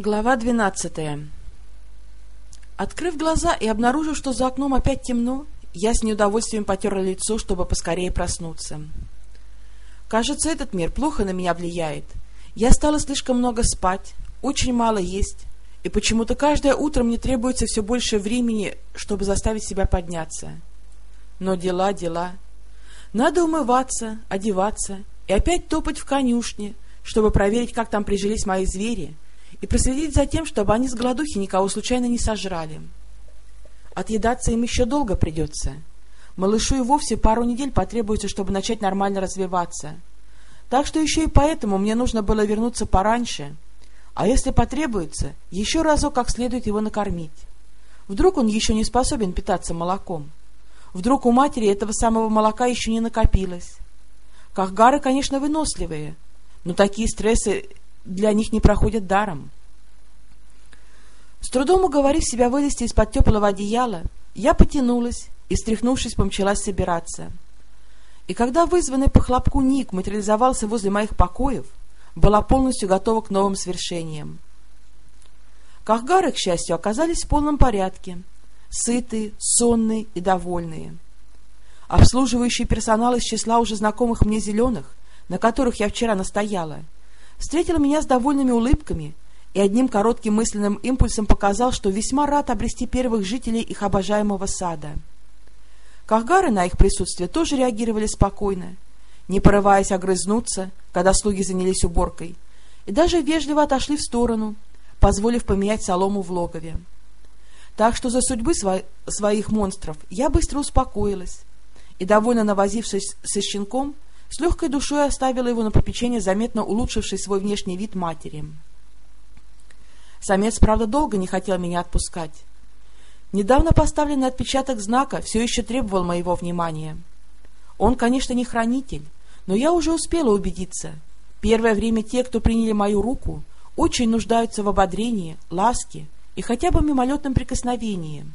Глава двенадцатая Открыв глаза и обнаружив, что за окном опять темно, я с неудовольствием потерла лицо, чтобы поскорее проснуться. Кажется, этот мир плохо на меня влияет. Я стала слишком много спать, очень мало есть, и почему-то каждое утро мне требуется все больше времени, чтобы заставить себя подняться. Но дела, дела. Надо умываться, одеваться и опять топать в конюшне, чтобы проверить, как там прижились мои звери — и проследить за тем, чтобы они с голодухи никого случайно не сожрали. Отъедаться им еще долго придется. Малышу и вовсе пару недель потребуется, чтобы начать нормально развиваться. Так что еще и поэтому мне нужно было вернуться пораньше, а если потребуется, еще разок как следует его накормить. Вдруг он еще не способен питаться молоком. Вдруг у матери этого самого молока еще не накопилось. Кахгары, конечно, выносливые, но такие стрессы для них не проходят даром. С трудом уговорив себя вылезти из-под теплого одеяла, я потянулась и, стряхнувшись, помчалась собираться. И когда вызванный по хлопку Ник материализовался возле моих покоев, была полностью готова к новым свершениям. Кахгары, к счастью, оказались в полном порядке, сытые, сонные и довольные. Обслуживающий персонал из числа уже знакомых мне зеленых, на которых я вчера настояла, встретил меня с довольными улыбками и одним коротким мысленным импульсом показал, что весьма рад обрести первых жителей их обожаемого сада. Кахгары на их присутствие тоже реагировали спокойно, не порываясь огрызнуться, когда слуги занялись уборкой, и даже вежливо отошли в сторону, позволив поменять солому в логове. Так что за судьбы сво своих монстров я быстро успокоилась и, довольно навозившись со щенком, с легкой душой оставила его на попечение заметно улучшивший свой внешний вид матери. Самец, правда, долго не хотел меня отпускать. Недавно поставленный отпечаток знака все еще требовал моего внимания. Он, конечно, не хранитель, но я уже успела убедиться. Первое время те, кто приняли мою руку, очень нуждаются в ободрении, ласке и хотя бы мимолетном прикосновении.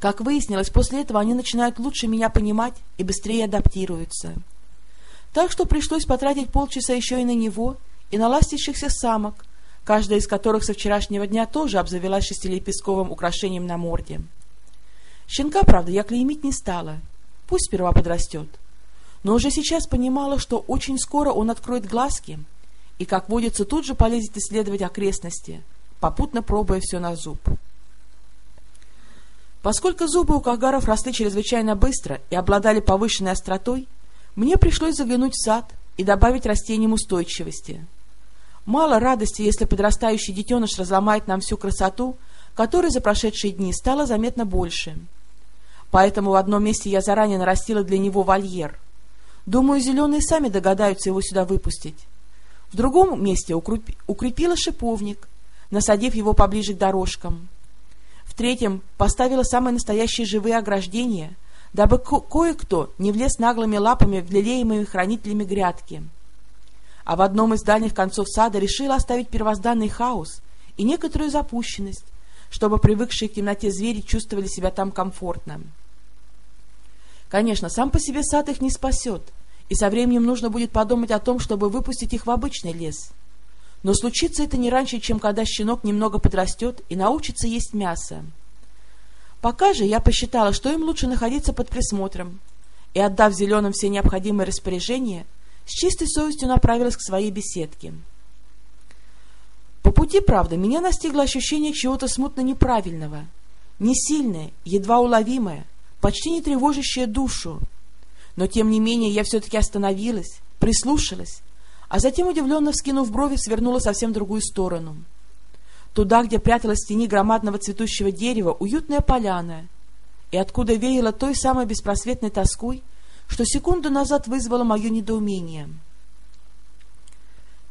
Как выяснилось, после этого они начинают лучше меня понимать и быстрее адаптируются. Так что пришлось потратить полчаса еще и на него, и на ластящихся самок, каждая из которых со вчерашнего дня тоже обзавелась шестилепестковым украшением на морде. Щенка, правда, я клеймить не стала. Пусть сперва подрастет. Но уже сейчас понимала, что очень скоро он откроет глазки и, как водится, тут же полезет исследовать окрестности, попутно пробуя все на зуб. Поскольку зубы у кагаров росли чрезвычайно быстро и обладали повышенной остротой, мне пришлось заглянуть в сад и добавить растениям устойчивости. Мало радости, если подрастающий детеныш разломает нам всю красоту, которой за прошедшие дни стало заметно больше. Поэтому в одном месте я заранее нарастила для него вольер. Думаю, зеленые сами догадаются его сюда выпустить. В другом месте укрепила шиповник, насадив его поближе к дорожкам третьем поставила самые настоящие живые ограждения, дабы ко кое-кто не влез наглыми лапами в лелеемыми хранителями грядки. А в одном из дальних концов сада решила оставить первозданный хаос и некоторую запущенность, чтобы привыкшие к темноте звери чувствовали себя там комфортно. Конечно, сам по себе сад их не спасет, и со временем нужно будет подумать о том, чтобы выпустить их в обычный лес — но случится это не раньше, чем когда щенок немного подрастет и научится есть мясо. Пока же я посчитала, что им лучше находиться под присмотром, и, отдав зеленым все необходимые распоряжения, с чистой совестью направилась к своей беседке. По пути, правда, меня настигло ощущение чего-то смутно неправильного, не сильное, едва уловимое, почти не тревожащее душу. Но, тем не менее, я все-таки остановилась, прислушалась а затем, удивленно вскинув брови, свернула совсем в другую сторону. Туда, где пряталась в тени громадного цветущего дерева уютная поляна, и откуда веяло той самой беспросветной тоской, что секунду назад вызвало мое недоумение.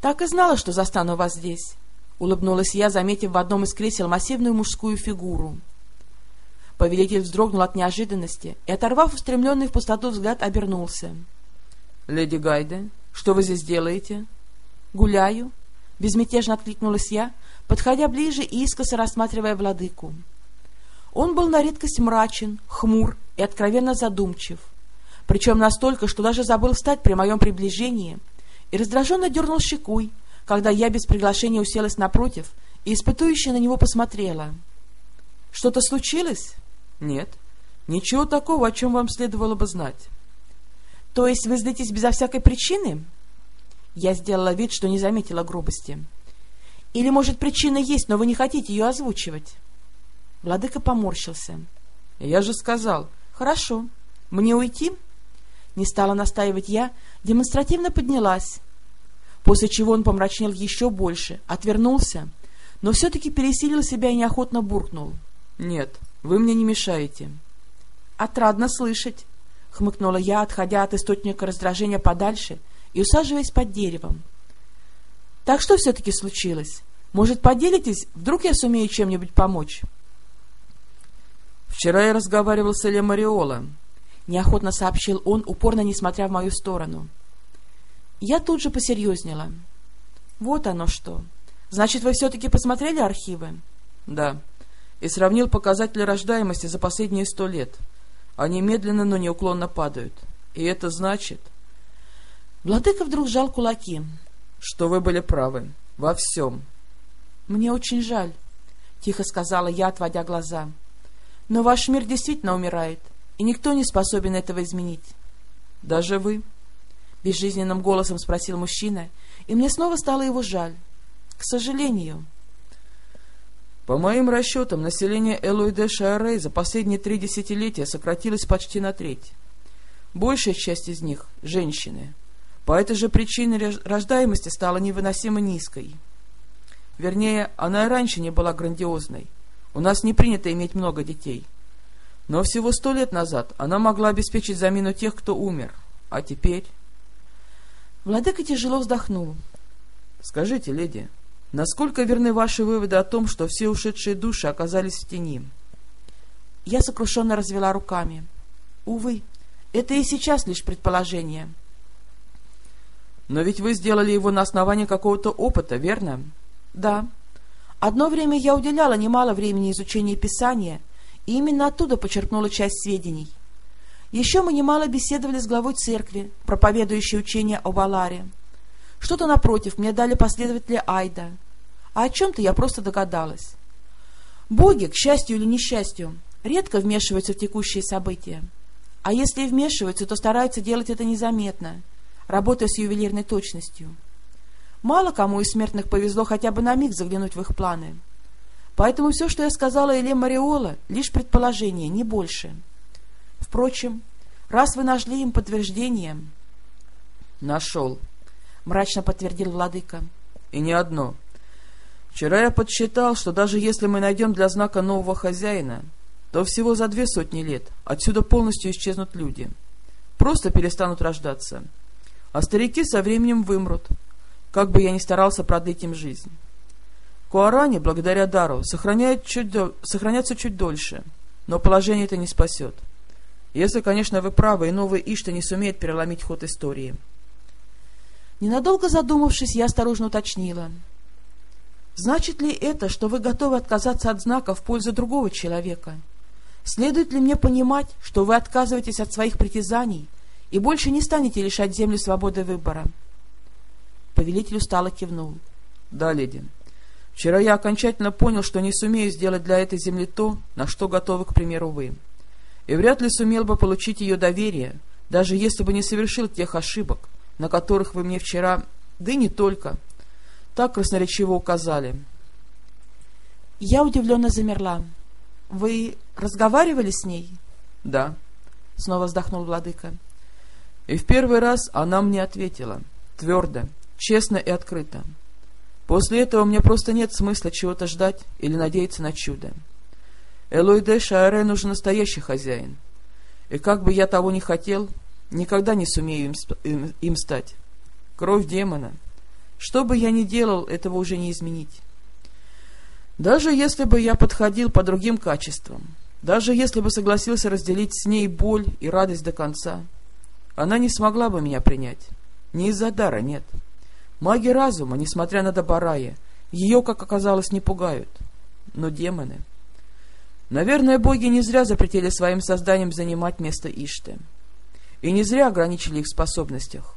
«Так и знала, что застану вас здесь», — улыбнулась я, заметив в одном из кресел массивную мужскую фигуру. Повелитель вздрогнул от неожиданности и, оторвав устремленный в пустоту взгляд, обернулся. — Леди Гайде, что вы здесь делаете? — Гуляю, — безмятежно откликнулась я, подходя ближе и искоса рассматривая владыку. Он был на редкость мрачен, хмур и откровенно задумчив, причем настолько, что даже забыл встать при моем приближении и раздраженно дернул щекой, когда я без приглашения уселась напротив и испытующе на него посмотрела. — Что-то случилось? — Нет. Ничего такого, о чем вам следовало бы знать. — То есть вы злитесь безо всякой причины? Я сделала вид, что не заметила грубости. — Или, может, причина есть, но вы не хотите ее озвучивать? Владыка поморщился. — Я же сказал. — Хорошо. Мне уйти? Не стала настаивать я, демонстративно поднялась. После чего он помрачнел еще больше, отвернулся, но все-таки пересилил себя и неохотно буркнул. — Нет, вы мне не мешаете. — Отрадно слышать, — хмыкнула я, отходя от источника раздражения подальше и усаживаясь под деревом. — Так что все-таки случилось? Может, поделитесь? Вдруг я сумею чем-нибудь помочь? — Вчера я разговаривал с Эле Мариола, — неохотно сообщил он, упорно не смотря в мою сторону. Я тут же посерьезнела. — Вот оно что. Значит, вы все-таки посмотрели архивы? — Да. И сравнил показатели рождаемости за последние сто лет. Они медленно, но неуклонно падают. И это значит... Владыка вдруг сжал кулаки. — Что вы были правы. Во всем. — Мне очень жаль, — тихо сказала я, отводя глаза. — Но ваш мир действительно умирает. — и никто не способен этого изменить. — Даже вы? — безжизненным голосом спросил мужчина, и мне снова стало его жаль. — К сожалению. По моим расчетам, население Элуиде Шаарей за последние три десятилетия сократилось почти на треть. Большая часть из них — женщины. По этой же причине рождаемости стала невыносимо низкой. Вернее, она и раньше не была грандиозной. У нас не принято иметь много детей — но всего сто лет назад она могла обеспечить замену тех, кто умер. А теперь... Владыка тяжело вздохнул. — Скажите, леди, насколько верны ваши выводы о том, что все ушедшие души оказались в тени? Я сокрушенно развела руками. — Увы, это и сейчас лишь предположение. — Но ведь вы сделали его на основании какого-то опыта, верно? — Да. Одно время я уделяла немало времени изучению Писания — и именно оттуда почерпнула часть сведений. Еще мы немало беседовали с главой церкви, проповедующей учение о Баларе. Что-то, напротив, мне дали последователи Айда, а о чем-то я просто догадалась. Боги, к счастью или несчастью, редко вмешиваются в текущие события. А если и вмешиваются, то стараются делать это незаметно, работая с ювелирной точностью. Мало кому из смертных повезло хотя бы на миг заглянуть в их планы — Поэтому все, что я сказала Эле Мариола, лишь предположение, не больше. Впрочем, раз вы нашли им подтверждение... — Нашел, — мрачно подтвердил владыка. — И не одно. Вчера я подсчитал, что даже если мы найдем для знака нового хозяина, то всего за две сотни лет отсюда полностью исчезнут люди. Просто перестанут рождаться. А старики со временем вымрут, как бы я ни старался продлить им жизнь. Куарани, благодаря дару, сохраняет чуть до... сохранятся чуть дольше, но положение это не спасет. Если, конечно, вы правы, и новый Ишта не сумеет переломить ход истории. Ненадолго задумавшись, я осторожно уточнила. Значит ли это, что вы готовы отказаться от знака в пользу другого человека? Следует ли мне понимать, что вы отказываетесь от своих притязаний и больше не станете лишать землю свободы выбора? Повелитель устало кивнул. — Да, леди. Вчера я окончательно понял, что не сумею сделать для этой земли то, на что готовы, к примеру, вы. И вряд ли сумел бы получить ее доверие, даже если бы не совершил тех ошибок, на которых вы мне вчера, да и не только, так красноречиво указали. Я удивленно замерла. — Вы разговаривали с ней? — Да, — снова вздохнул владыка. И в первый раз она мне ответила, твердо, честно и открыто. — После этого мне просто нет смысла чего-то ждать или надеяться на чудо. Элойде Шааре нужен настоящий хозяин. И как бы я того не хотел, никогда не сумею им, им, им стать. Кровь демона. Что бы я ни делал, этого уже не изменить. Даже если бы я подходил по другим качествам, даже если бы согласился разделить с ней боль и радость до конца, она не смогла бы меня принять. Не из-за дара, нет. — Маги разума, несмотря на Добарая, ее, как оказалось, не пугают. Но демоны... Наверное, боги не зря запретили своим созданиям занимать место Ишты. И не зря ограничили их способностях.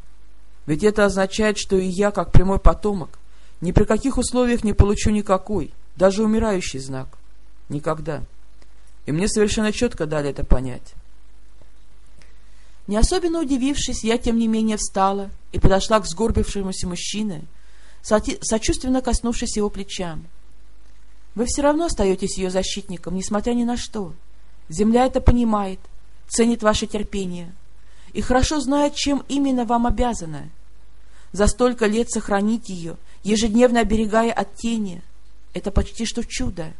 Ведь это означает, что и я, как прямой потомок, Ни при каких условиях не получу никакой, даже умирающий знак. Никогда. И мне совершенно четко дали это понять. Не особенно удивившись, я, тем не менее, встала и подошла к сгорбившемуся мужчине, сочувственно коснувшись его плеча. Вы все равно остаетесь ее защитником, несмотря ни на что. Земля это понимает, ценит ваше терпение и хорошо знает, чем именно вам обязана. За столько лет сохранить ее, ежедневно оберегая от тени, это почти что чудо.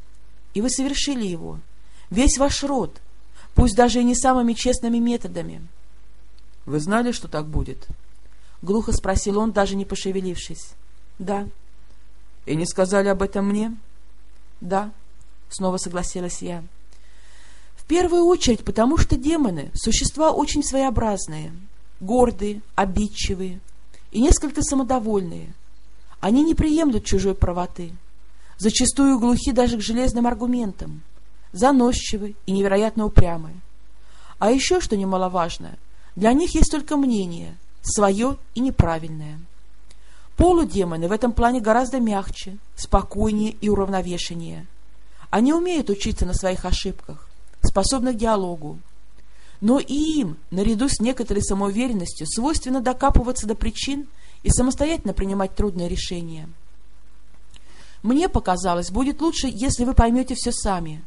И вы совершили его. Весь ваш род, пусть даже и не самыми честными методами. — Вы знали, что так будет? — глухо спросил он, даже не пошевелившись. — Да. — И не сказали об этом мне? — Да, — снова согласилась я. — первую очередь, потому что демоны — существа очень своеобразные, гордые, обидчивые и несколько самодовольные. Они не приемлют чужой правоты, зачастую глухи даже к железным аргументам, заносчивы и невероятно упрямы. А еще, что немаловажно, для них есть только мнение, свое и неправильное. Полудемоны в этом плане гораздо мягче, спокойнее и уравновешеннее. Они умеют учиться на своих ошибках, способны к диалогу. Но и им, наряду с некоторой самоуверенностью, свойственно докапываться до причин и самостоятельно принимать трудные решения. Мне показалось, будет лучше, если вы поймете все сами.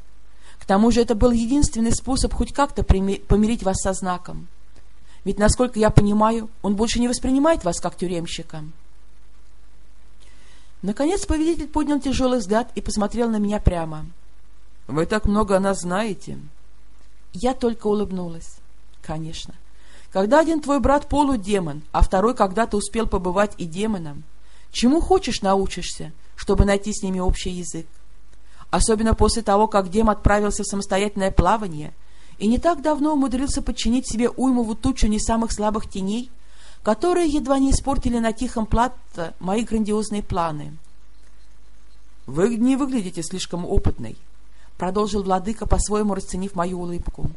К тому же это был единственный способ хоть как-то помирить вас со знаком. Ведь, насколько я понимаю, он больше не воспринимает вас как тюремщика. Наконец повелитель поднял тяжелый взгляд и посмотрел на меня прямо. — Вы так много о нас знаете. Я только улыбнулась. — Конечно. Когда один твой брат полудемон, а второй когда-то успел побывать и демоном, чему хочешь научишься, чтобы найти с ними общий язык? Особенно после того, как Дем отправился в самостоятельное плавание и не так давно умудрился подчинить себе уймову тучу не самых слабых теней — которые едва не испортили на тихом плато мои грандиозные планы. — Вы не выглядите слишком опытной, — продолжил владыка, по-своему расценив мою улыбку.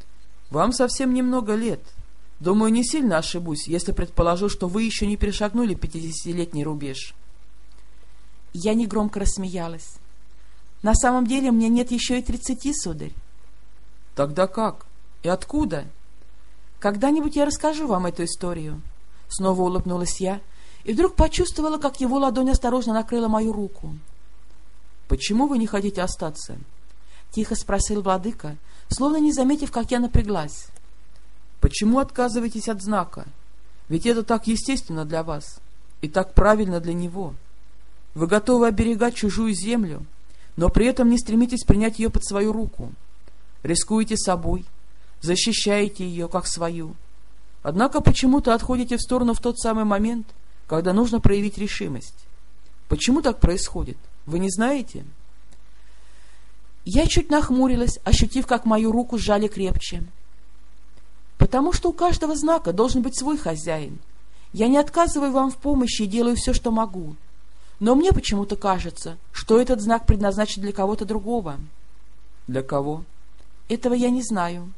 — Вам совсем немного лет. Думаю, не сильно ошибусь, если предположу, что вы еще не перешагнули пятидесятилетний рубеж. Я негромко рассмеялась. — На самом деле мне нет еще и тридцати, сударь. — Тогда как? И откуда? — Когда-нибудь я расскажу вам эту историю. — Снова улыбнулась я, и вдруг почувствовала, как его ладонь осторожно накрыла мою руку. — Почему вы не хотите остаться? — тихо спросил владыка, словно не заметив, как я напряглась. — Почему отказываетесь от знака? Ведь это так естественно для вас и так правильно для него. Вы готовы оберегать чужую землю, но при этом не стремитесь принять ее под свою руку. Рискуете собой, защищаете ее как свою, Однако почему-то отходите в сторону в тот самый момент, когда нужно проявить решимость. Почему так происходит? Вы не знаете? Я чуть нахмурилась, ощутив, как мою руку сжали крепче. Потому что у каждого знака должен быть свой хозяин. Я не отказываю вам в помощи и делаю все, что могу. Но мне почему-то кажется, что этот знак предназначен для кого-то другого. Для кого? Этого я не знаю.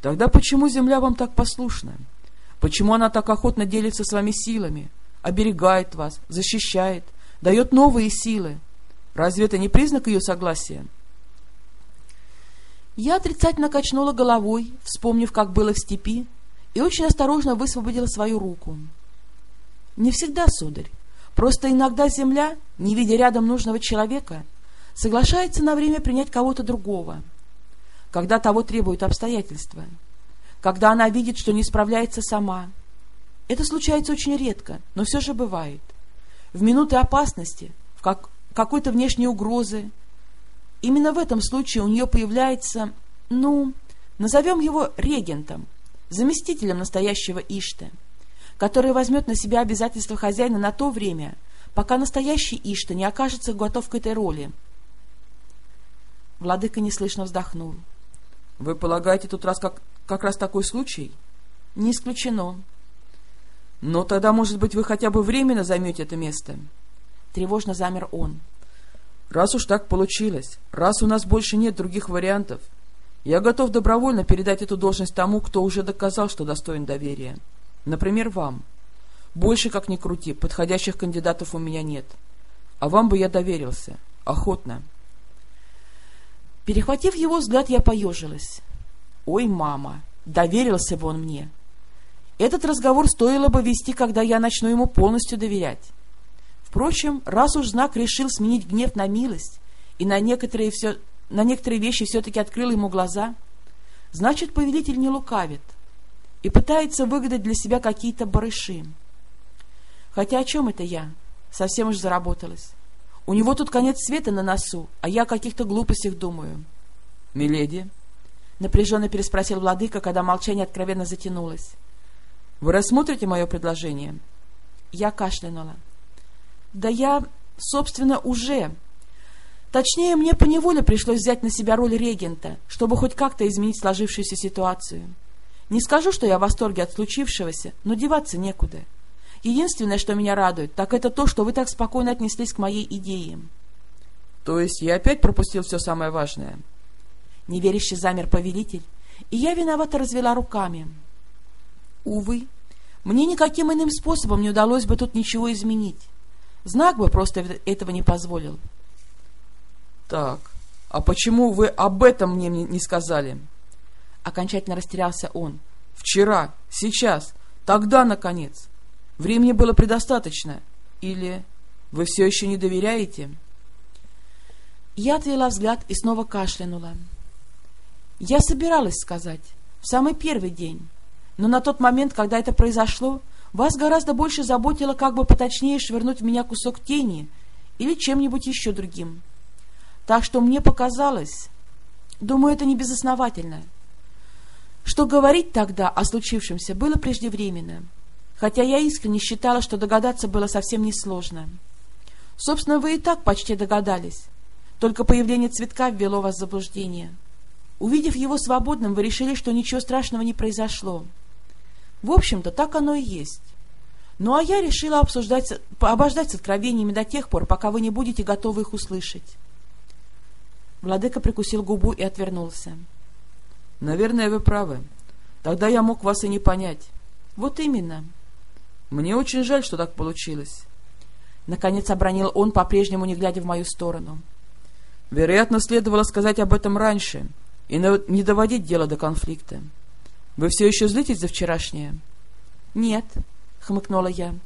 Тогда почему земля вам так послушна? Почему она так охотно делится с вами силами, оберегает вас, защищает, дает новые силы? Разве это не признак ее согласия? Я отрицательно качнула головой, вспомнив, как было в степи, и очень осторожно высвободила свою руку. Не всегда, сударь. Просто иногда земля, не видя рядом нужного человека, соглашается на время принять кого-то другого — когда того требуют обстоятельства, когда она видит, что не справляется сама. Это случается очень редко, но все же бывает. В минуты опасности, в как, какой-то внешней угрозы. Именно в этом случае у нее появляется, ну, назовем его регентом, заместителем настоящего Ишта, который возьмет на себя обязательства хозяина на то время, пока настоящий Ишта не окажется готов к этой роли. Владыка неслышно вздохнул. — Вы полагаете, тут раз как, как раз такой случай? — Не исключено. — Но тогда, может быть, вы хотя бы временно займете это место? Тревожно замер он. — Раз уж так получилось, раз у нас больше нет других вариантов, я готов добровольно передать эту должность тому, кто уже доказал, что достоин доверия. Например, вам. Больше, как ни крути, подходящих кандидатов у меня нет. А вам бы я доверился. Охотно. Перехватив его взгляд, я поежилась. Ой, мама, доверился бы он мне. Этот разговор стоило бы вести, когда я начну ему полностью доверять. Впрочем, раз уж знак решил сменить гнев на милость и на некоторые, все, на некоторые вещи все-таки открыл ему глаза, значит, повелитель не лукавит и пытается выгадать для себя какие-то барыши. Хотя о чем это я? Совсем уж заработалась. У него тут конец света на носу, а я о каких-то глупостях думаю. — Миледи? — напряженно переспросил владыка, когда молчание откровенно затянулось. — Вы рассмотрите мое предложение? Я кашлянула. — Да я, собственно, уже... Точнее, мне поневоле пришлось взять на себя роль регента, чтобы хоть как-то изменить сложившуюся ситуацию. Не скажу, что я в восторге от случившегося, но деваться некуда. Единственное, что меня радует, так это то, что вы так спокойно отнеслись к моей идее. — То есть я опять пропустил все самое важное? Неверящий замер повелитель, и я виновато развела руками. Увы, мне никаким иным способом не удалось бы тут ничего изменить. Знак бы просто этого не позволил. — Так, а почему вы об этом мне не сказали? Окончательно растерялся он. — Вчера, сейчас, тогда, наконец. Времени было предостаточно. Или вы все еще не доверяете? Я отвела взгляд и снова кашлянула. Я собиралась сказать, в самый первый день. Но на тот момент, когда это произошло, вас гораздо больше заботило, как бы поточнее швырнуть в меня кусок тени или чем-нибудь еще другим. Так что мне показалось, думаю, это не безосновательно, что говорить тогда о случившемся было преждевременно, хотя я искренне считала, что догадаться было совсем несложно. Собственно, вы и так почти догадались, только появление цветка ввело вас в заблуждение. Увидев его свободным, вы решили, что ничего страшного не произошло. В общем-то, так оно и есть. Ну а я решила обсуждать, обождать с откровениями до тех пор, пока вы не будете готовы их услышать. Владыка прикусил губу и отвернулся. — Наверное, вы правы. Тогда я мог вас и не понять. — Вот именно. — Мне очень жаль, что так получилось. Наконец обронил он, по-прежнему не глядя в мою сторону. — Вероятно, следовало сказать об этом раньше и не доводить дело до конфликта. Вы все еще злитесь за вчерашнее? — Нет, — хмыкнула я.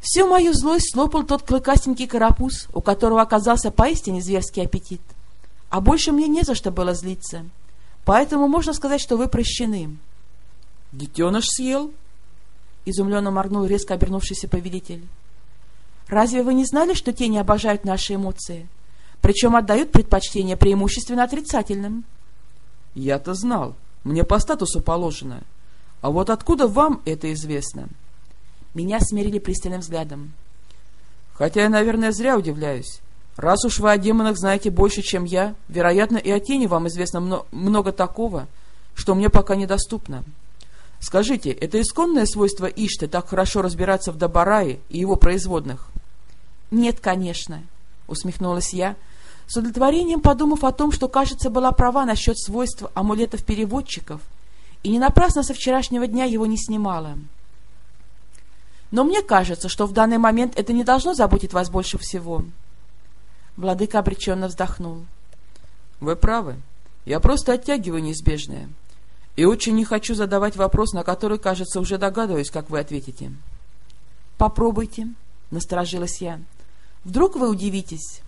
Всю мою злость слопал тот клыкастенький карапуз, у которого оказался поистине зверский аппетит. А больше мне не за что было злиться. Поэтому можно сказать, что вы прощены. — Детеныш съел? — изумленно моргнул резко обернувшийся повелитель. — Разве вы не знали, что тени обожают наши эмоции? Причем отдают предпочтение преимущественно отрицательным. — Я-то знал. — мне по статусу положено. А вот откуда вам это известно? Меня смерили пристальным взглядом. Хотя я, наверное, зря удивляюсь. Раз уж вы о демонах знаете больше, чем я, вероятно, и о тени вам известно мно много такого, что мне пока недоступно. Скажите, это исконное свойство Ишты так хорошо разбираться в Добарае и его производных? — Нет, конечно, — усмехнулась я, с удовлетворением подумав о том, что, кажется, была права насчет свойств амулетов-переводчиков, и не напрасно со вчерашнего дня его не снимала. Но мне кажется, что в данный момент это не должно заботить вас больше всего. Владыка обреченно вздохнул. — Вы правы. Я просто оттягиваю неизбежное. И очень не хочу задавать вопрос, на который, кажется, уже догадываюсь, как вы ответите. — Попробуйте, — насторожилась я. — Вдруг вы удивитесь.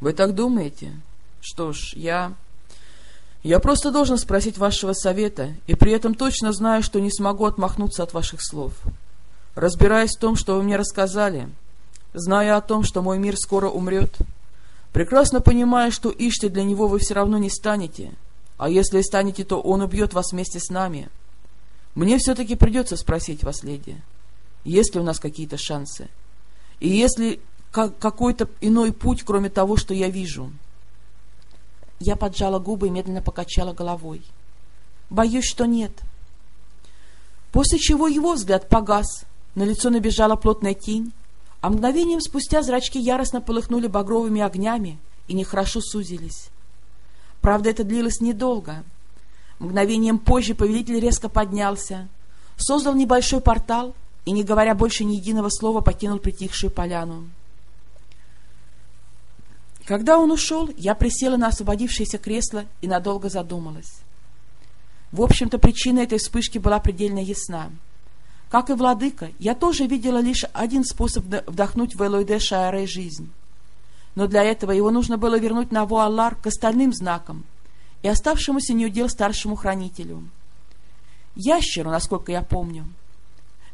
Вы так думаете? Что ж, я... Я просто должен спросить вашего совета, и при этом точно знаю, что не смогу отмахнуться от ваших слов. Разбираясь в том, что вы мне рассказали, зная о том, что мой мир скоро умрет, прекрасно понимая, что Ишти для него вы все равно не станете, а если и станете, то он убьет вас вместе с нами. Мне все-таки придется спросить вас, леди, есть ли у нас какие-то шансы? И если какой-то иной путь, кроме того, что я вижу. Я поджала губы и медленно покачала головой. Боюсь, что нет. После чего его взгляд погас, на лицо набежала плотная тень, а мгновением спустя зрачки яростно полыхнули багровыми огнями и нехорошо сузились. Правда, это длилось недолго. Мгновением позже повелитель резко поднялся, создал небольшой портал и, не говоря больше ни единого слова, покинул притихшую поляну. Когда он ушел, я присела на освободившееся кресло и надолго задумалась. В общем-то, причина этой вспышки была предельно ясна. Как и владыка, я тоже видела лишь один способ вдохнуть в Элойде Шааре жизнь. Но для этого его нужно было вернуть на Вуалар к остальным знакам и оставшемуся неудел старшему хранителю. Ящеру, насколько я помню.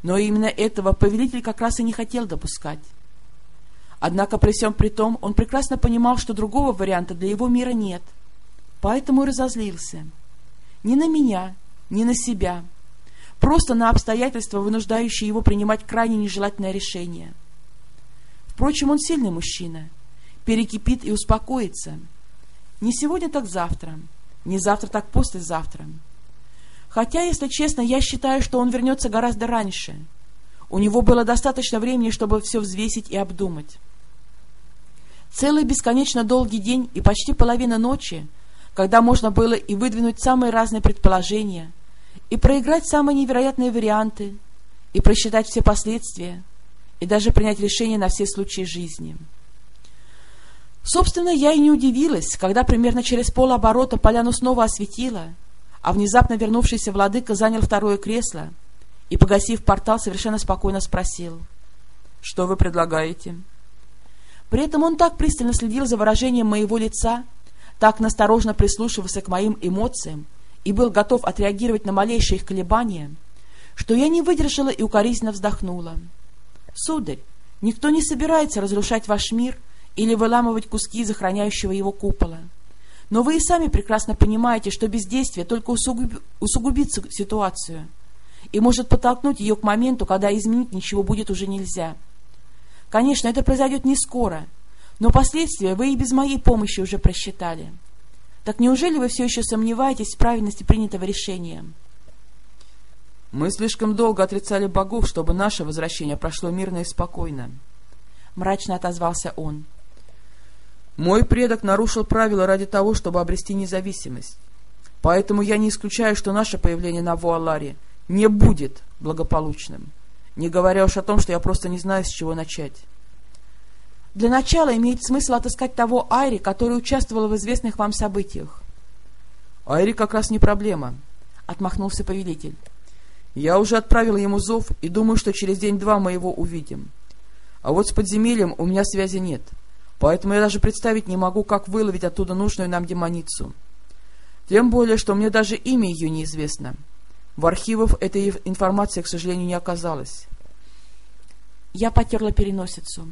Но именно этого повелитель как раз и не хотел допускать. Однако при всем при том он прекрасно понимал, что другого варианта для его мира нет, поэтому и разозлился — ни на меня, ни на себя. Просто на обстоятельства, вынуждающие его принимать крайне нежелательное решение. Впрочем, он сильный мужчина. Перекипит и успокоится. Не сегодня, так завтра. Не завтра, так послезавтра. Хотя, если честно, я считаю, что он вернется гораздо раньше. У него было достаточно времени, чтобы все взвесить и обдумать. Целый бесконечно долгий день и почти половина ночи когда можно было и выдвинуть самые разные предположения, и проиграть самые невероятные варианты, и просчитать все последствия, и даже принять решение на все случаи жизни. Собственно, я и не удивилась, когда примерно через полоборота поляну снова осветила, а внезапно вернувшийся владыка занял второе кресло и, погасив портал, совершенно спокойно спросил. «Что вы предлагаете?» При этом он так пристально следил за выражением моего лица, так насторожно прислушивался к моим эмоциям и был готов отреагировать на малейшие их колебания, что я не выдержала и укоризненно вздохнула. «Сударь, никто не собирается разрушать ваш мир или выламывать куски из охраняющего его купола. Но вы и сами прекрасно понимаете, что бездействие только усугуб... усугубит ситуацию и может подтолкнуть ее к моменту, когда изменить ничего будет уже нельзя. Конечно, это произойдет не скоро, но последствия вы и без моей помощи уже просчитали. Так неужели вы все еще сомневаетесь в правильности принятого решения? Мы слишком долго отрицали богов, чтобы наше возвращение прошло мирно и спокойно. Мрачно отозвался он. Мой предок нарушил правила ради того, чтобы обрести независимость. Поэтому я не исключаю, что наше появление на Вуаларе не будет благополучным, не говоря уж о том, что я просто не знаю, с чего начать. Для начала имеет смысл отыскать того Айри, который участвовал в известных вам событиях. — Айри как раз не проблема, — отмахнулся повелитель. — Я уже отправил ему зов и думаю, что через день-два мы его увидим. А вот с подземельем у меня связи нет, поэтому я даже представить не могу, как выловить оттуда нужную нам демоницу. Тем более, что мне даже имя ее неизвестно. В архивах этой информации, к сожалению, не оказалось. Я потерла переносицу.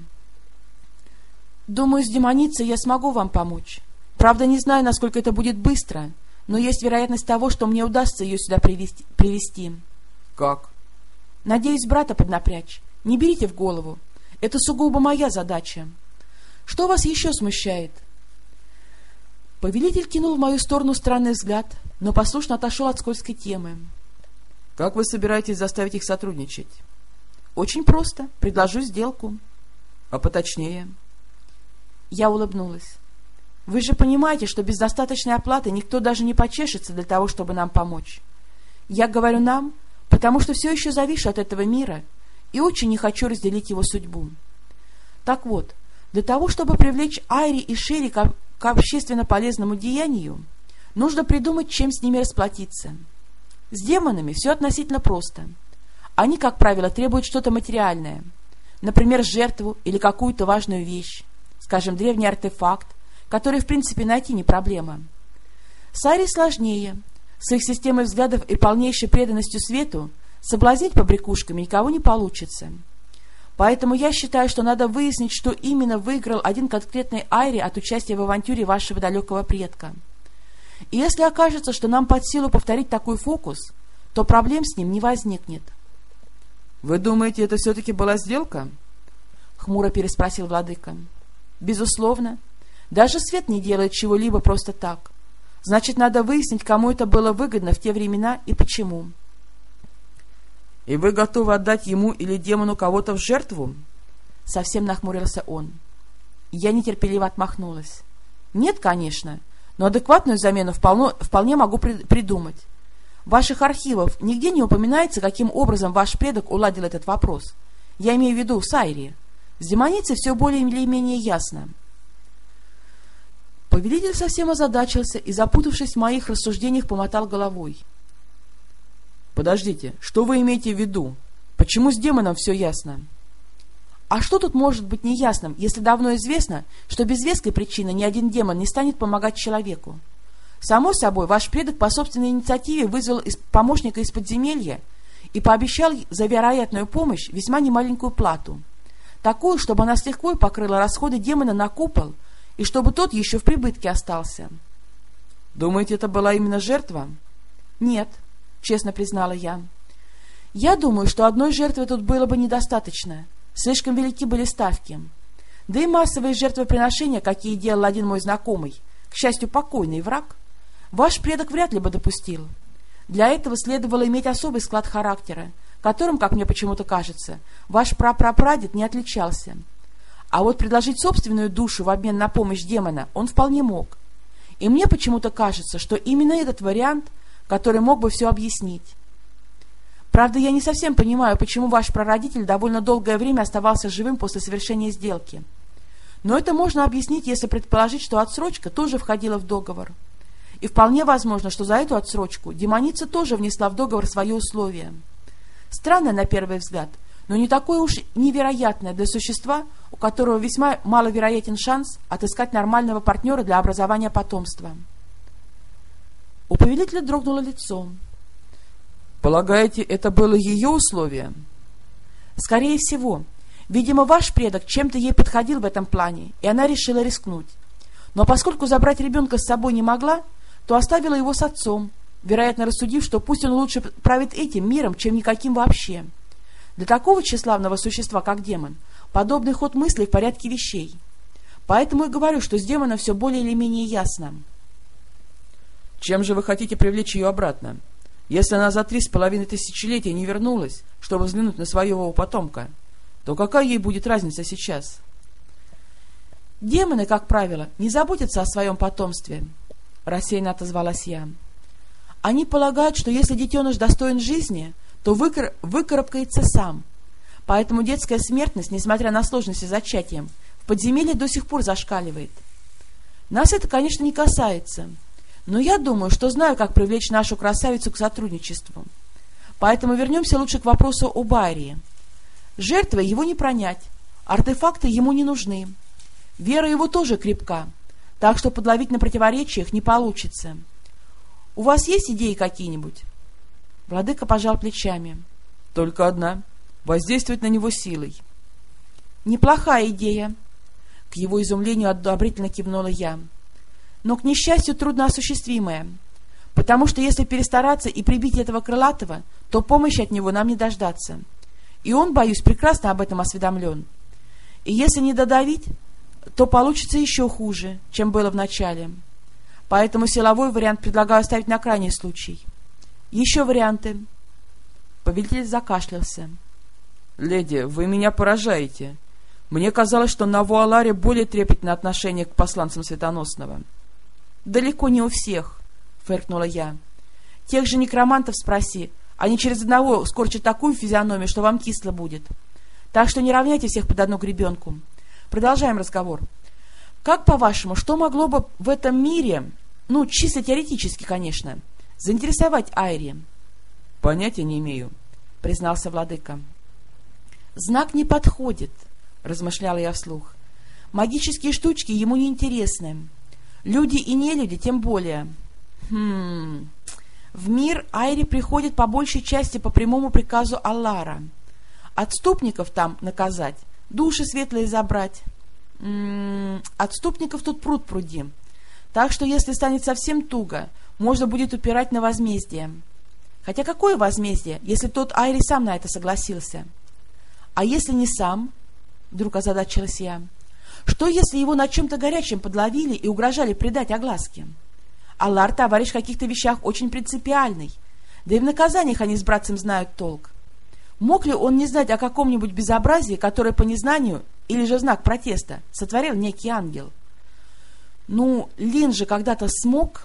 Думаю, с демоницей я смогу вам помочь. Правда, не знаю, насколько это будет быстро, но есть вероятность того, что мне удастся ее сюда привести. привести. Как? Надеюсь, брата поднапрячь. Не берите в голову. Это сугубо моя задача. Что вас еще смущает? Повелитель кинул в мою сторону странный взгляд, но послушно отошел от скользкой темы. Как вы собираетесь заставить их сотрудничать? Очень просто. Предложу сделку. А поточнее? — я улыбнулась. «Вы же понимаете, что без достаточной оплаты никто даже не почешется для того, чтобы нам помочь. Я говорю «нам», потому что все еще завишу от этого мира и очень не хочу разделить его судьбу. Так вот, для того, чтобы привлечь Айри и Шерри к, к общественно полезному деянию, нужно придумать, чем с ними расплатиться. С демонами все относительно просто. Они, как правило, требуют что-то материальное, например, жертву или какую-то важную вещь скажем, древний артефакт, который, в принципе, найти не проблема. С Ари сложнее. С их системой взглядов и полнейшей преданностью свету соблазнить побрякушками никого не получится. Поэтому я считаю, что надо выяснить, что именно выиграл один конкретный Айри от участия в авантюре вашего далекого предка. И если окажется, что нам под силу повторить такой фокус, то проблем с ним не возникнет. — Вы думаете, это все-таки была сделка? — хмуро переспросил владыка. Безусловно. Даже свет не делает чего-либо просто так. Значит, надо выяснить, кому это было выгодно в те времена и почему. «И вы готовы отдать ему или демону кого-то в жертву?» Совсем нахмурился он. Я нетерпеливо отмахнулась. «Нет, конечно, но адекватную замену вполне, вполне могу при придумать. В ваших архивах нигде не упоминается, каким образом ваш предок уладил этот вопрос. Я имею в виду в Сайре. С демоницей все более или менее ясно. Повелитель совсем озадачился и, запутавшись в моих рассуждениях, помотал головой. — Подождите, что вы имеете в виду? Почему с демоном все ясно? — А что тут может быть неясным, если давно известно, что без веской причины ни один демон не станет помогать человеку? Само собой, ваш предок по собственной инициативе вызвал из помощника из подземелья и пообещал за вероятную помощь весьма немаленькую плату. Такую, чтобы она с покрыла расходы демона на купол и чтобы тот еще в прибытке остался. Думаете, это была именно жертва? Нет, честно признала я. Я думаю, что одной жертвы тут было бы недостаточно. Слишком велики были ставки. Да и массовые жертвоприношения, какие делал один мой знакомый, к счастью, покойный враг, ваш предок вряд ли бы допустил. Для этого следовало иметь особый склад характера, которым, как мне почему-то кажется, ваш прапрапрадед не отличался — а вот предложить собственную душу в обмен на помощь демона он вполне мог. И мне почему-то кажется, что именно этот вариант, который мог бы все объяснить. Правда, я не совсем понимаю, почему ваш прародитель довольно долгое время оставался живым после совершения сделки. Но это можно объяснить, если предположить, что отсрочка тоже входила в договор. И вполне возможно, что за эту отсрочку демоница тоже внесла в договор свои условия. Странно на первый взгляд, но не такое уж невероятное для существа, у которого весьма маловероятен шанс отыскать нормального партнера для образования потомства. У повелителя дрогнуло лицо. «Полагаете, это было ее условие?» «Скорее всего. Видимо, ваш предок чем-то ей подходил в этом плане, и она решила рискнуть. Но поскольку забрать ребенка с собой не могла, то оставила его с отцом, вероятно, рассудив, что пусть он лучше правит этим миром, чем никаким вообще». Для такого тщеславного существа, как демон, подобный ход мыслей в порядке вещей. Поэтому и говорю, что с демоном все более или менее ясно. Чем же вы хотите привлечь ее обратно? Если она за три с половиной тысячелетия не вернулась, чтобы взглянуть на своего потомка, то какая ей будет разница сейчас? Демоны, как правило, не заботятся о своем потомстве, рассеянно отозвалась я. Они полагают, что если детеныш достоин жизни, то выкар... выкарабкается сам. Поэтому детская смертность, несмотря на сложности с зачатием, в подземелье до сих пор зашкаливает. Нас это, конечно, не касается, но я думаю, что знаю, как привлечь нашу красавицу к сотрудничеству. Поэтому вернемся лучше к вопросу о Байрии. Жертвой его не пронять, артефакты ему не нужны. Вера его тоже крепка, так что подловить на противоречиях не получится. У вас есть идеи какие-нибудь? Владыка пожал плечами. — Только одна. Воздействовать на него силой. — Неплохая идея. К его изумлению одобрительно кивнула я. Но, к несчастью, трудно осуществимая. Потому что если перестараться и прибить этого крылатого, то помощи от него нам не дождаться. И он, боюсь, прекрасно об этом осведомлен. И если не додавить, то получится еще хуже, чем было в начале. Поэтому силовой вариант предлагаю оставить на крайний случай. — еще варианты. Повелитель закашлялся. — Леди, вы меня поражаете. Мне казалось, что на Вуаларе более трепетное отношение к посланцам Светоносного. — Далеко не у всех, — фыркнула я. — Тех же некромантов спроси. Они через одного скорчат такую физиономию, что вам кисло будет. Так что не равняйте всех под одну гребенку. Продолжаем разговор. Как, по-вашему, что могло бы в этом мире, ну, чисто теоретически, конечно, — заинтересовать Айри? — Понятия не имею, — признался владыка. — Знак не подходит, — размышляла я вслух. Магические штучки ему не интересны. Люди и нелюди тем более. Хм... В мир Айри приходит по большей части по прямому приказу Аллара. Отступников там наказать, души светлые забрать. М м-м, -м, отступников тут пруд пруди. Так что если станет совсем туго, можно будет упирать на возмездие. Хотя какое возмездие, если тот Айри сам на это согласился? А если не сам? Вдруг озадачилась я. Что, если его на чем-то горячем подловили и угрожали предать огласке? Аллар товарищ в каких-то вещах очень принципиальный, да и в наказаниях они с братцем знают толк. Мог ли он не знать о каком-нибудь безобразии, которое по незнанию или же знак протеста сотворил некий ангел? Ну, Лин же когда-то смог...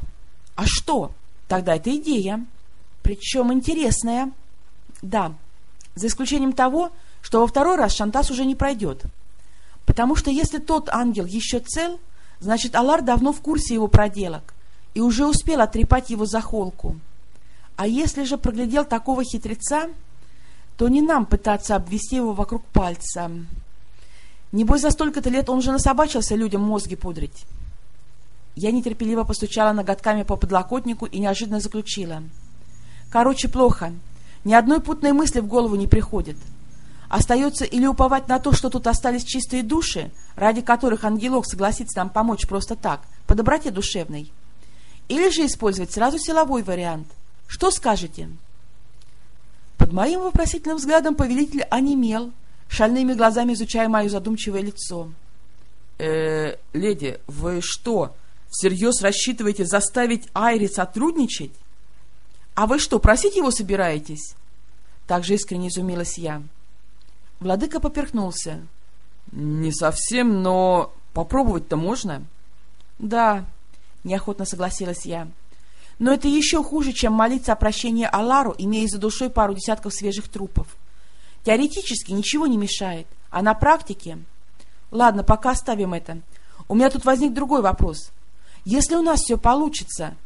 А что? Тогда это идея. Причем интересное. Да, за исключением того, что во второй раз Шантас уже не пройдет. Потому что если тот ангел еще цел, значит, Алар давно в курсе его проделок и уже успел отрепать его за холку. А если же проглядел такого хитреца, то не нам пытаться обвести его вокруг пальца. Небось, за столько-то лет он уже насобачился людям мозги пудрить. Я нетерпеливо постучала ноготками по подлокотнику и неожиданно заключила. Короче, плохо. Ни одной путной мысли в голову не приходит. Остается или уповать на то, что тут остались чистые души, ради которых ангелок согласится нам помочь просто так, по доброте душевной, или же использовать сразу силовой вариант. Что скажете? Под моим вопросительным взглядом повелитель онемел, шальными глазами изучая мое задумчивое лицо. «Э, леди, вы что, всерьез рассчитываете заставить Айри сотрудничать? А вы что, просить его собираетесь?» Также искренне изумилась я. Владыка поперхнулся. «Не совсем, но попробовать-то можно?» «Да», — неохотно согласилась я. «Но это еще хуже, чем молиться о прощении Алару, имея за душой пару десятков свежих трупов. Теоретически ничего не мешает, а на практике... Ладно, пока оставим это. У меня тут возник другой вопрос. Если у нас все получится,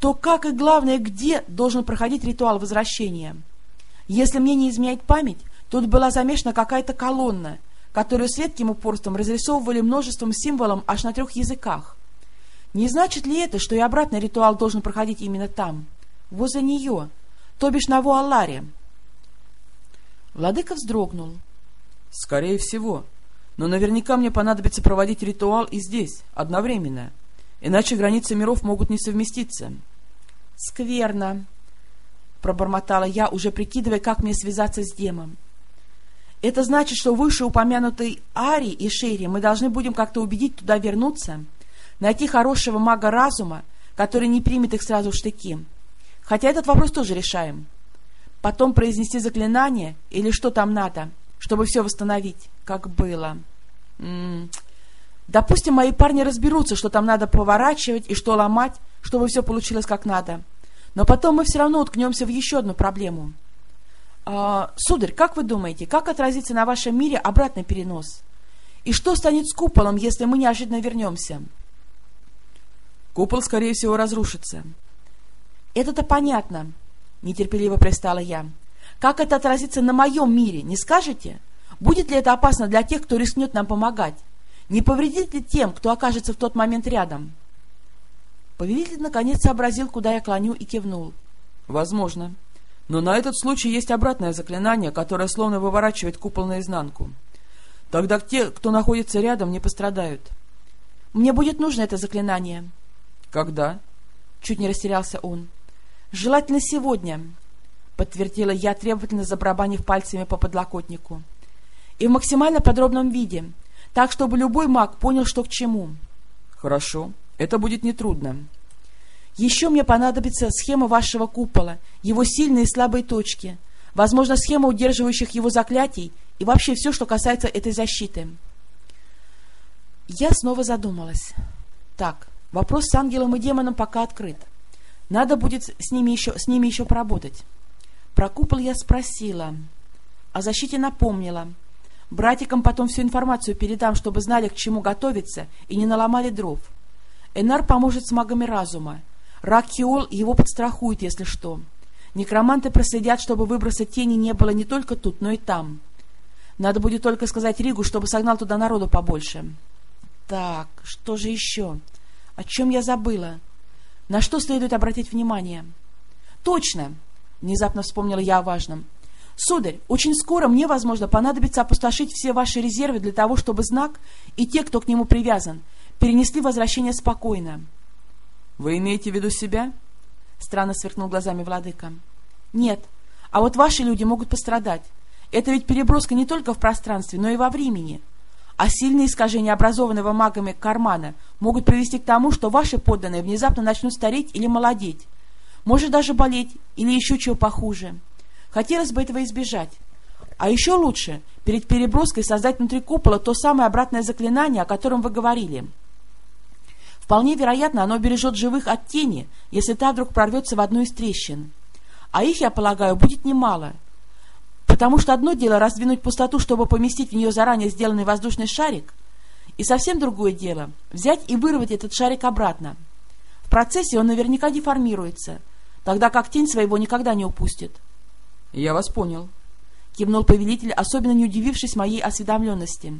то как и главное, где должен проходить ритуал возвращения? Если мне не изменяет память, тут была замешана какая-то колонна, которую с редким упорством разрисовывали множеством символов аж на трех языках. Не значит ли это, что и обратный ритуал должен проходить именно там, возле нее, то бишь на Вуалларе? Владыка вздрогнул. Скорее всего. Но наверняка мне понадобится проводить ритуал и здесь, одновременно. Иначе границы миров могут не совместиться. Скверно, пробормотала я, уже прикидывая, как мне связаться с демом. Это значит, что вышеупомянутой Ари и Шерри мы должны будем как-то убедить туда вернуться, найти хорошего мага разума, который не примет их сразу в штыки. Хотя этот вопрос тоже решаем потом произнести заклинание или что там надо, чтобы все восстановить, как было. М м-м. -м. Допустим, мои парни разберутся, что там надо поворачивать и что ломать, чтобы все получилось как надо. Но потом мы все равно уткнемся в еще одну проблему. А, сударь, как вы думаете, как отразится на вашем мире обратный перенос? И что станет с куполом, если мы неожиданно вернемся? Купол, скорее всего, разрушится. Это-то понятно. — нетерпеливо пристала я. «Как это отразится на моем мире, не скажете? Будет ли это опасно для тех, кто рискнет нам помогать? Не повредит ли тем, кто окажется в тот момент рядом?» Повелитель наконец сообразил, куда я клоню, и кивнул. «Возможно. Но на этот случай есть обратное заклинание, которое словно выворачивает купол наизнанку. Тогда те, кто находится рядом, не пострадают». «Мне будет нужно это заклинание». «Когда?» Чуть не растерялся он. «Желательно сегодня», — подтвердила я, требовательно забарабанив пальцами по подлокотнику. «И в максимально подробном виде, так, чтобы любой маг понял, что к чему». «Хорошо, это будет нетрудно». «Еще мне понадобится схема вашего купола, его сильные и слабые точки, возможно, схема удерживающих его заклятий и вообще все, что касается этой защиты». Я снова задумалась. Так, вопрос с ангелом и демоном пока открыт. Надо будет с ними еще, с ними еще поработать. Про купол я спросила. О защите напомнила. Братикам потом всю информацию передам, чтобы знали, к чему готовиться, и не наломали дров. Энар поможет с магами разума. Ракиол его подстрахует, если что. Некроманты проследят, чтобы выброса тени не было не только тут, но и там. Надо будет только сказать Ригу, чтобы согнал туда народу побольше. Так, что же еще? О чем я забыла? На что следует обратить внимание? Точно! Внезапно вспомнила я о важном. Сударь, очень скоро мне, возможно, понадобится опустошить все ваши резервы для того, чтобы знак и те, кто к нему привязан, перенесли возвращение спокойно. — Вы имеете в виду себя? — странно сверкнул глазами владыка. — Нет, а вот ваши люди могут пострадать. Это ведь переброска не только в пространстве, но и во времени. — а сильные искажения образованного магами кармана могут привести к тому, что ваши подданные внезапно начнут стареть или молодеть, может даже болеть или еще чего похуже. Хотелось бы этого избежать. А еще лучше перед переброской создать внутри купола то самое обратное заклинание, о котором вы говорили. Вполне вероятно, оно бережет живых от тени, если та вдруг прорвется в одну из трещин. А их, я полагаю, будет немало. Потому что одно дело раздвинуть пустоту, чтобы поместить в нее заранее сделанный воздушный шарик, и совсем другое дело — взять и вырвать этот шарик обратно. В процессе он наверняка деформируется, тогда как тень своего никогда не упустит. — Я вас понял, — кивнул повелитель, особенно не удивившись моей осведомленности.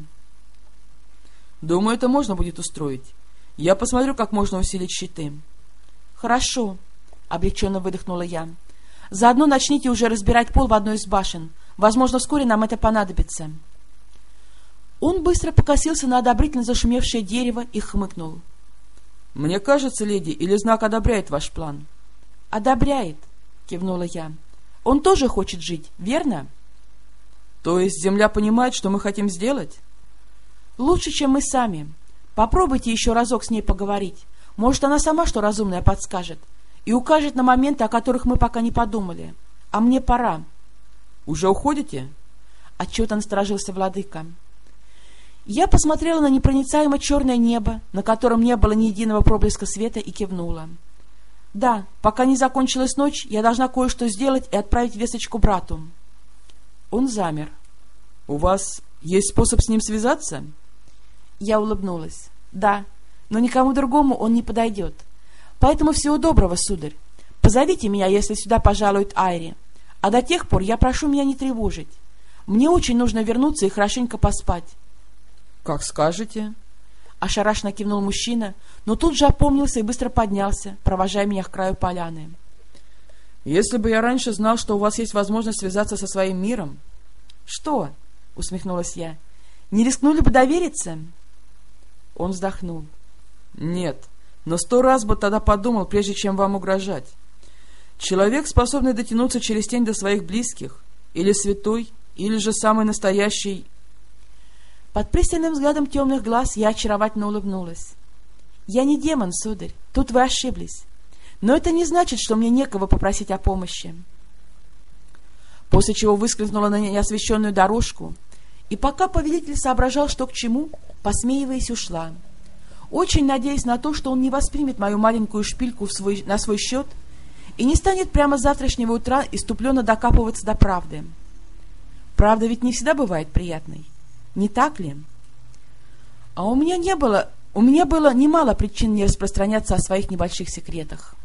— Думаю, это можно будет устроить. Я посмотрю, как можно усилить щиты. — Хорошо, — облегченно выдохнула я. — Заодно начните уже разбирать пол в одной из башен. Возможно, вскоре нам это понадобится. Он быстро покосился на одобрительно зашумевшее дерево и хмыкнул. — Мне кажется, леди, или знак одобряет ваш план? — Одобряет, — кивнула я. — Он тоже хочет жить, верно? — То есть земля понимает, что мы хотим сделать? — Лучше, чем мы сами. — Попробуйте еще разок с ней поговорить. Может, она сама что разумное подскажет и укажет на моменты, о которых мы пока не подумали. А мне пора. — Уже уходите? — отчего-то насторожился владыка. Я посмотрела на непроницаемо черное небо, на котором не было ни единого проблеска света, и кивнула. Да, пока не закончилась ночь, я должна кое-что сделать и отправить весточку брату. Он замер. — У вас есть способ с ним связаться? — я улыбнулась. «Да, но никому другому он не подойдет. Поэтому всего доброго, сударь. Позовите меня, если сюда пожалует Айри. А до тех пор я прошу меня не тревожить. Мне очень нужно вернуться и хорошенько поспать». «Как скажете». Ошарашенно кивнул мужчина, но тут же опомнился и быстро поднялся, провожая меня к краю поляны. «Если бы я раньше знал, что у вас есть возможность связаться со своим миром...» «Что?» — усмехнулась я. «Не рискнули бы довериться?» Он вздохнул. «Нет, но сто раз бы тогда подумал, прежде чем вам угрожать. Человек, способный дотянуться через тень до своих близких, или святой, или же самый настоящий...» Под пристальным взглядом темных глаз я очаровательно улыбнулась. «Я не демон, сударь, тут вы ошиблись. Но это не значит, что мне некого попросить о помощи». После чего выскользнула на неосвещенную дорожку, и пока повелитель соображал, что к чему, посмеиваясь, ушла. Очень надеясь на то, что он не воспримет мою маленькую шпильку в свой, на свой счет и не станет прямо с завтрашнего утра иступленно докапываться до правды. Правда ведь не всегда бывает приятной, не так ли? А у меня не было, у меня было немало причин не распространяться о своих небольших секретах.